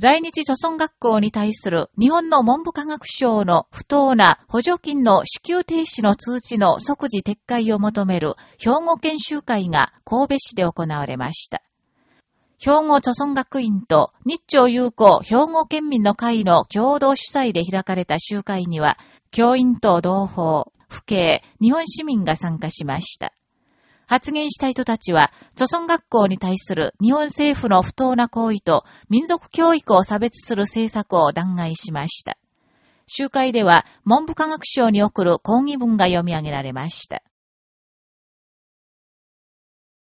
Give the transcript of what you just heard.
在日貯村学校に対する日本の文部科学省の不当な補助金の支給停止の通知の即時撤回を求める兵庫県集会が神戸市で行われました。兵庫貯村学院と日朝友好兵庫県民の会の共同主催で開かれた集会には、教員と同胞、府警、日本市民が参加しました。発言した人たちは、著村学校に対する日本政府の不当な行為と民族教育を差別する政策を弾劾しました。集会では、文部科学省に送る抗議文が読み上げられました。